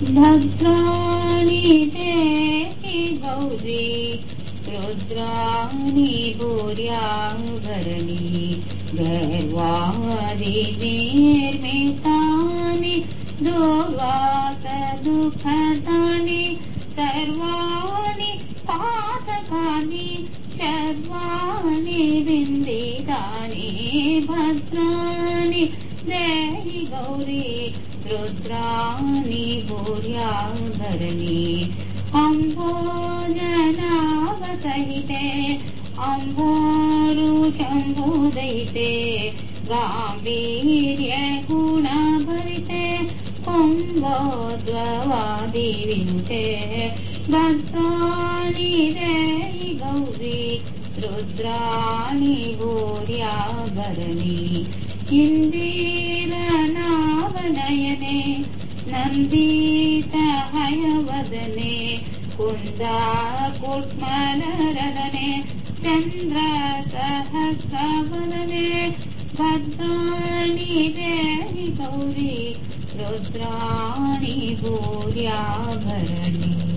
भद्राणि देहि गौरी रुद्राणि भूर्याभरणी गर्वादि निर्मितानि सर्वाणि पातकानि सर्वाणि विन्दितानि भद्राणि देहि गौरी रुद्राणि भूर्याभरणी अम्भोजनावसहिते अम्भोरुशम्भुदयिते गाम्भीर्य गुणभरिते कुम्भोद्ववादिविनुते भद्राणि देहि गौरी रुद्राणि भूर्याभरणी इन्दीरनावनयने नन्दीतहयवदने कुन्दा कुट्मलरदने चन्द्रसहस्रवदने भद्राणि देहि गौरी रुद्राणि भूर्याभरणी